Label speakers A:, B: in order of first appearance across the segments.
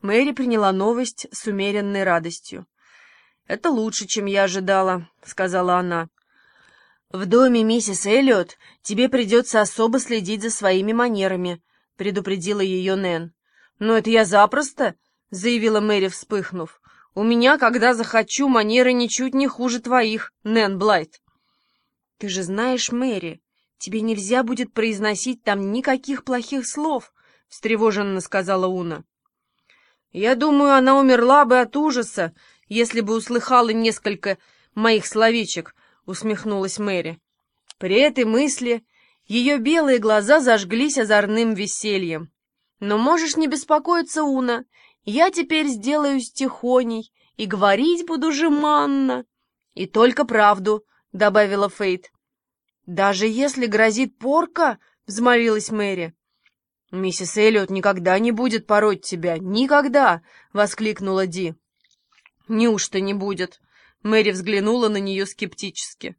A: Мэри приняла новость с умеренной радостью. «Это лучше, чем я ожидала», — сказала она. «В доме миссис Эллиот тебе придется особо следить за своими манерами», — предупредила ее Нэн. «Но это я запросто», — заявила Мэри, вспыхнув. «У меня, когда захочу, манеры ничуть не хуже твоих, Нэн Блайт». «Ты же знаешь, Мэри, тебе нельзя будет произносить там никаких плохих слов», — встревоженно сказала Уна. «Я думаю, она умерла бы от ужаса, если бы услыхала несколько моих словечек», — усмехнулась Мэри. При этой мысли ее белые глаза зажглись озорным весельем. «Но можешь не беспокоиться, Уна, я теперь сделаюсь тихоней и говорить буду жеманно». «И только правду», — добавила Фейт. «Даже если грозит порка?» — взмолилась Мэри. «Миссис Эллиот никогда не будет пороть тебя, никогда!» — воскликнула Ди. «Неужто не будет?» — Мэри взглянула на нее скептически.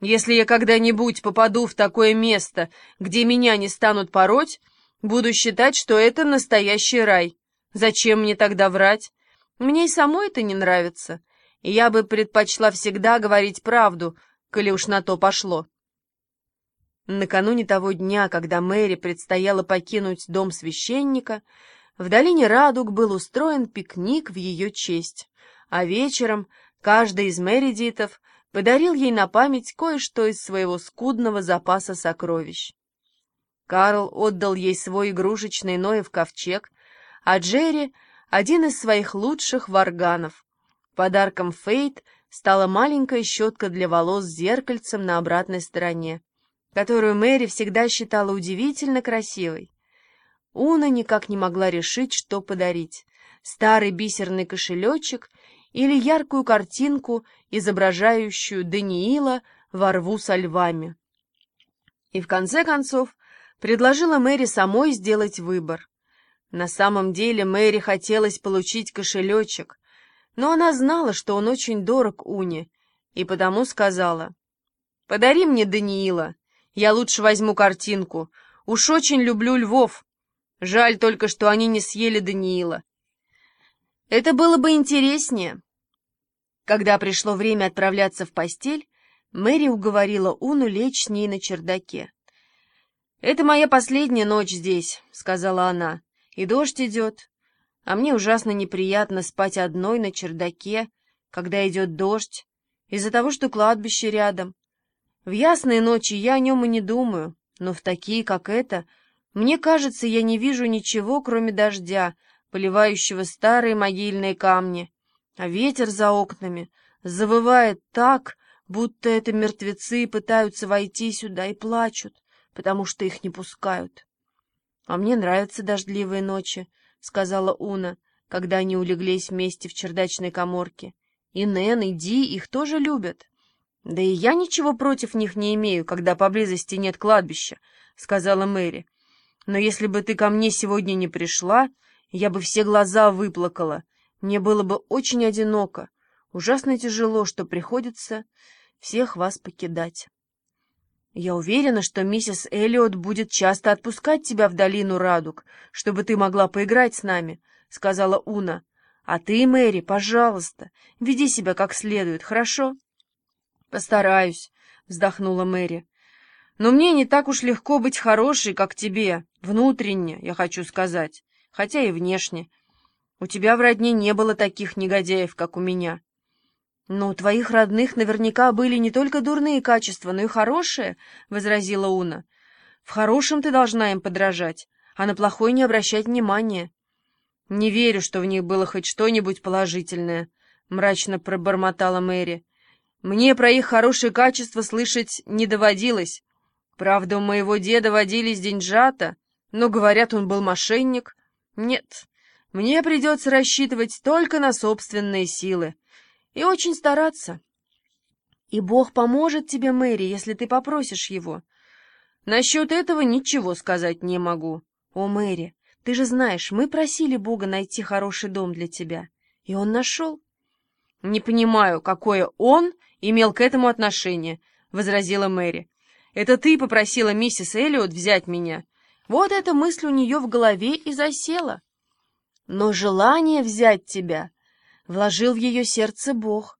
A: «Если я когда-нибудь попаду в такое место, где меня не станут пороть, буду считать, что это настоящий рай. Зачем мне тогда врать? Мне и самой это не нравится, я бы предпочла всегда говорить правду, коли уж на то пошло». Накануне того дня, когда Мэри предстояло покинуть дом священника, в долине Радуг был устроен пикник в ее честь, а вечером каждый из Мэридитов подарил ей на память кое-что из своего скудного запаса сокровищ. Карл отдал ей свой игрушечный Ноев ковчег, а Джерри — один из своих лучших варганов. Подарком Фейт стала маленькая щетка для волос с зеркальцем на обратной стороне которую Мэри всегда считала удивительно красивой. Уна никак не могла решить, что подарить — старый бисерный кошелечек или яркую картинку, изображающую Даниила во рву со львами. И в конце концов предложила Мэри самой сделать выбор. На самом деле Мэри хотелось получить кошелечек, но она знала, что он очень дорог Уне, и потому сказала, «Подари мне Даниила, я лучше возьму картинку. Уж очень люблю львов. Жаль только, что они не съели Даниила. Это было бы интереснее. Когда пришло время отправляться в постель, Мэри уговорила Уну лечь с ней на чердаке. «Это моя последняя ночь здесь», — сказала она, — «и дождь идет, а мне ужасно неприятно спать одной на чердаке, когда идет дождь, из-за того, что кладбище рядом. В ясные ночи я о нем и не думаю, но в такие, как эта, мне кажется, я не вижу ничего, кроме дождя, поливающего старые могильные камни, а ветер за окнами завывает так, будто это мертвецы пытаются войти сюда и плачут, потому что их не пускают. — А мне нравятся дождливые ночи, — сказала Уна, когда они улеглись вместе в чердачной коморке. — И Нэн, и Ди их тоже любят. «Да и я ничего против них не имею, когда поблизости нет кладбища», — сказала Мэри. «Но если бы ты ко мне сегодня не пришла, я бы все глаза выплакала. Мне было бы очень одиноко. Ужасно тяжело, что приходится всех вас покидать». «Я уверена, что миссис Эллиот будет часто отпускать тебя в долину радуг, чтобы ты могла поиграть с нами», — сказала Уна. «А ты, Мэри, пожалуйста, веди себя как следует, хорошо?» «Постараюсь», — вздохнула Мэри. «Но мне не так уж легко быть хорошей, как тебе, внутренне, я хочу сказать, хотя и внешне. У тебя в родне не было таких негодяев, как у меня». «Но у твоих родных наверняка были не только дурные качества, но и хорошие», — возразила Уна. «В хорошем ты должна им подражать, а на плохой не обращать внимания». «Не верю, что в них было хоть что-нибудь положительное», — мрачно пробормотала Мэри. Мне про их хорошие качества слышать не доводилось. Правда, у моего деда водились деньжата, но, говорят, он был мошенник. Нет, мне придется рассчитывать только на собственные силы и очень стараться. И Бог поможет тебе, Мэри, если ты попросишь его. Насчет этого ничего сказать не могу. О, Мэри, ты же знаешь, мы просили Бога найти хороший дом для тебя, и он нашел. Не понимаю, какое он имел к этому отношение», — возразила Мэри. «Это ты попросила миссис Эллиот взять меня. Вот эта мысль у нее в голове и засела». Но желание взять тебя вложил в ее сердце Бог.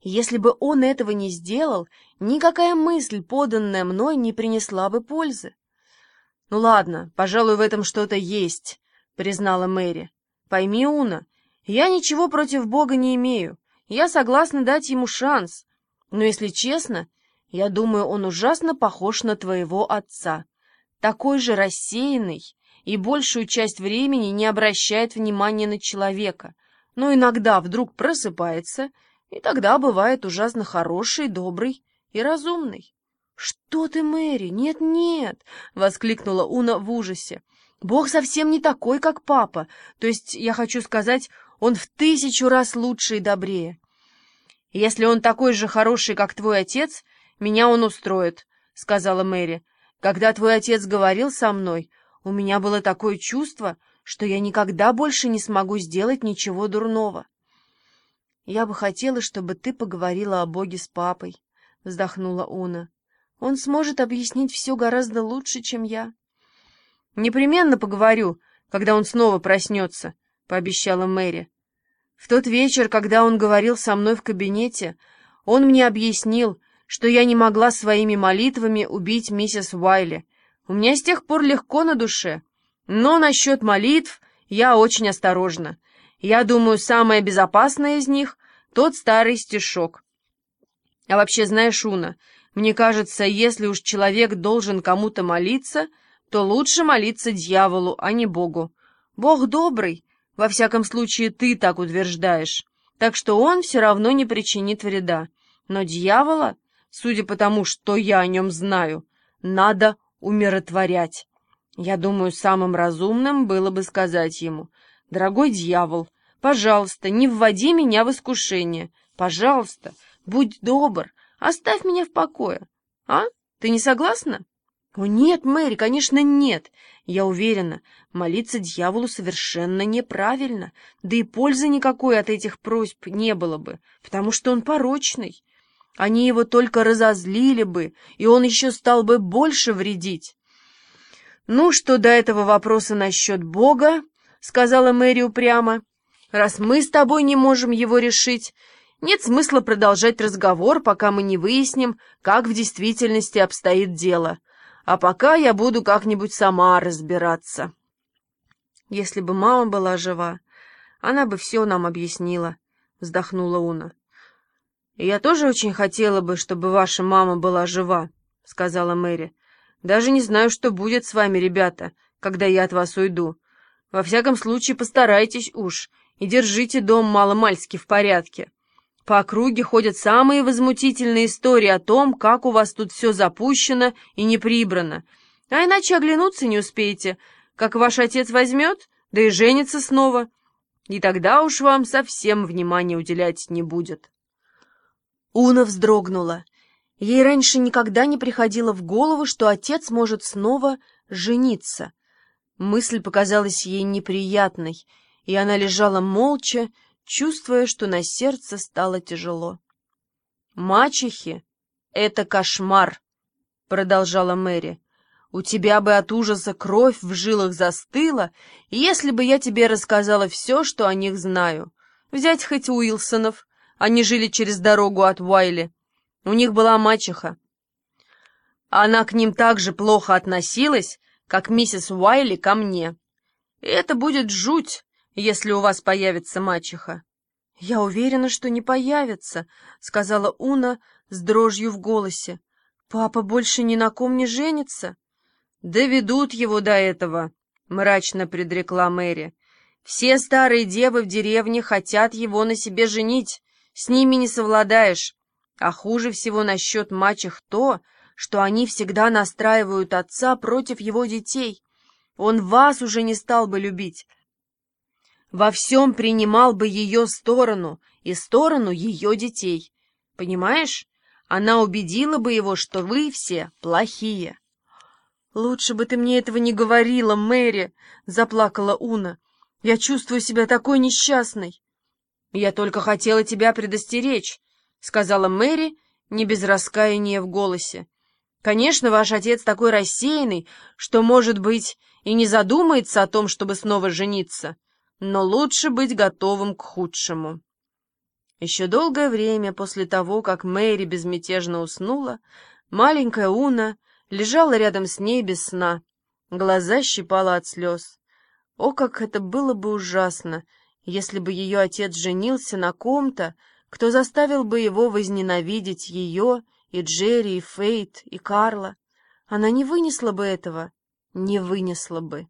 A: Если бы он этого не сделал, никакая мысль, поданная мной, не принесла бы пользы. — Ну ладно, пожалуй, в этом что-то есть, — признала Мэри. — Пойми, Уна, я ничего против Бога не имею. Я согласна дать ему шанс. Но, если честно, я думаю, он ужасно похож на твоего отца. Такой же рассеянный и большую часть времени не обращает внимания на человека — но иногда вдруг просыпается, и тогда бывает ужасно хороший, добрый и разумный. — Что ты, Мэри? Нет-нет! — воскликнула Уна в ужасе. — Бог совсем не такой, как папа. То есть, я хочу сказать, он в тысячу раз лучше и добрее. — Если он такой же хороший, как твой отец, меня он устроит, — сказала Мэри. — Когда твой отец говорил со мной, у меня было такое чувство, что я никогда больше не смогу сделать ничего дурного. «Я бы хотела, чтобы ты поговорила о Боге с папой», — вздохнула Уна. «Он сможет объяснить все гораздо лучше, чем я». «Непременно поговорю, когда он снова проснется», — пообещала Мэри. «В тот вечер, когда он говорил со мной в кабинете, он мне объяснил, что я не могла своими молитвами убить миссис Уайли. У меня с тех пор легко на душе». Но насчет молитв я очень осторожна. Я думаю, самое безопасное из них — тот старый стишок. А вообще, знаешь, Уна, мне кажется, если уж человек должен кому-то молиться, то лучше молиться дьяволу, а не Богу. Бог добрый, во всяком случае ты так утверждаешь, так что он все равно не причинит вреда. Но дьявола, судя по тому, что я о нем знаю, надо умиротворять. Я думаю, самым разумным было бы сказать ему, «Дорогой дьявол, пожалуйста, не вводи меня в искушение. Пожалуйста, будь добр, оставь меня в покое. А? Ты не согласна?» «О, нет, Мэри, конечно, нет. Я уверена, молиться дьяволу совершенно неправильно, да и пользы никакой от этих просьб не было бы, потому что он порочный. Они его только разозлили бы, и он еще стал бы больше вредить. «Ну, что до этого вопроса насчет Бога?» — сказала Мэри упрямо. «Раз мы с тобой не можем его решить, нет смысла продолжать разговор, пока мы не выясним, как в действительности обстоит дело. А пока я буду как-нибудь сама разбираться». «Если бы мама была жива, она бы все нам объяснила», — вздохнула Уна. «Я тоже очень хотела бы, чтобы ваша мама была жива», — сказала Мэри. Даже не знаю, что будет с вами, ребята, когда я от вас уйду. Во всяком случае, постарайтесь уж и держите дом маломальски в порядке. По округе ходят самые возмутительные истории о том, как у вас тут все запущено и не прибрано. А иначе оглянуться не успеете, как ваш отец возьмет, да и женится снова. И тогда уж вам совсем внимания уделять не будет. Уна вздрогнула. Ей раньше никогда не приходило в голову, что отец может снова жениться. Мысль показалась ей неприятной, и она лежала молча, чувствуя, что на сердце стало тяжело. «Мачехи — это кошмар», — продолжала Мэри. «У тебя бы от ужаса кровь в жилах застыла, если бы я тебе рассказала все, что о них знаю. Взять хоть Уилсонов, они жили через дорогу от Уайли». У них была мачеха. Она к ним так же плохо относилась, как миссис Уайли ко мне. И это будет жуть, если у вас появится мачеха. — Я уверена, что не появится, — сказала Уна с дрожью в голосе. — Папа больше ни на ком не женится. — Доведут его до этого, — мрачно предрекла Мэри. — Все старые девы в деревне хотят его на себе женить. С ними не совладаешь. А хуже всего насчет мачех то, что они всегда настраивают отца против его детей. Он вас уже не стал бы любить. Во всем принимал бы ее сторону и сторону ее детей. Понимаешь? Она убедила бы его, что вы все плохие. «Лучше бы ты мне этого не говорила, Мэри!» — заплакала Уна. «Я чувствую себя такой несчастной!» «Я только хотела тебя предостеречь. — сказала Мэри, не без раскаяния в голосе. «Конечно, ваш отец такой рассеянный, что, может быть, и не задумается о том, чтобы снова жениться. Но лучше быть готовым к худшему. Еще долгое время после того, как Мэри безмятежно уснула, маленькая Уна лежала рядом с ней без сна. Глаза щипала от слез. О, как это было бы ужасно, если бы ее отец женился на ком-то, кто заставил бы его возненавидеть ее, и Джерри, и Фейт, и Карла. Она не вынесла бы этого, не вынесла бы.